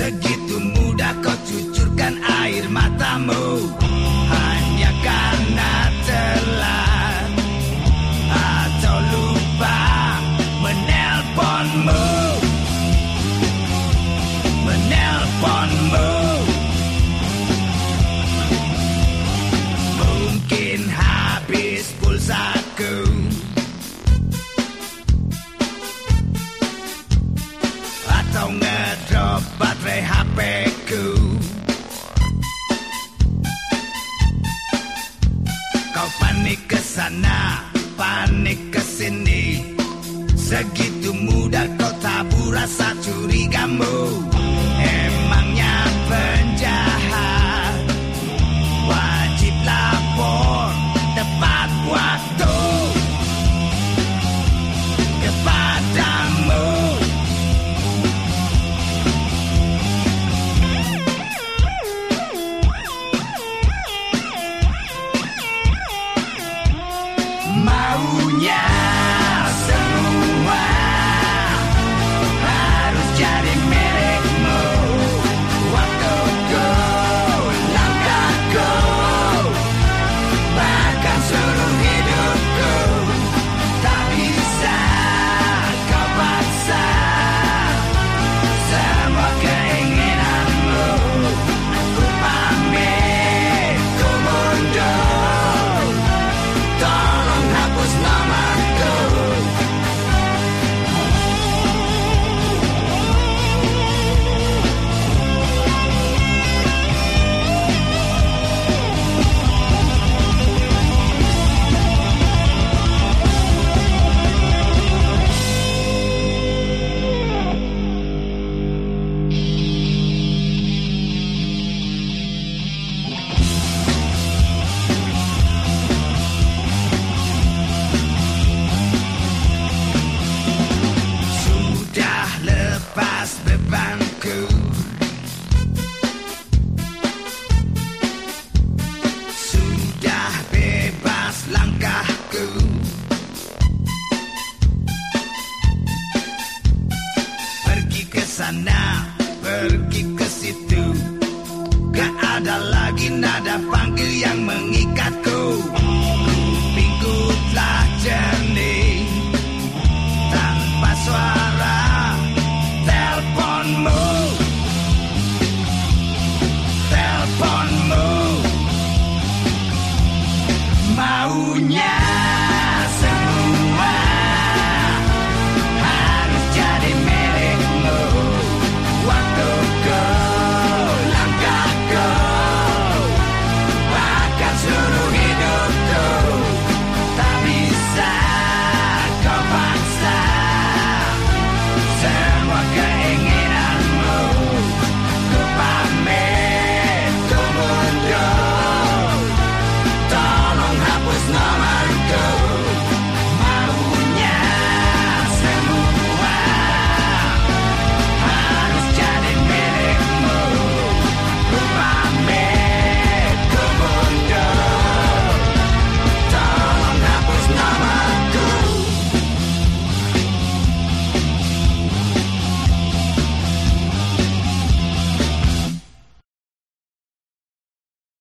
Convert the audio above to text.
Segitu mudah kau cucurkan air matamu. oleh HPku Kau panik ke sana, panik ke sini. Segitu mudah kau tabur rasa curigamu langkahku Pergi ke sana, pergi Дауня.